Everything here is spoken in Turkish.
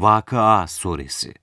Vakıa Suresi.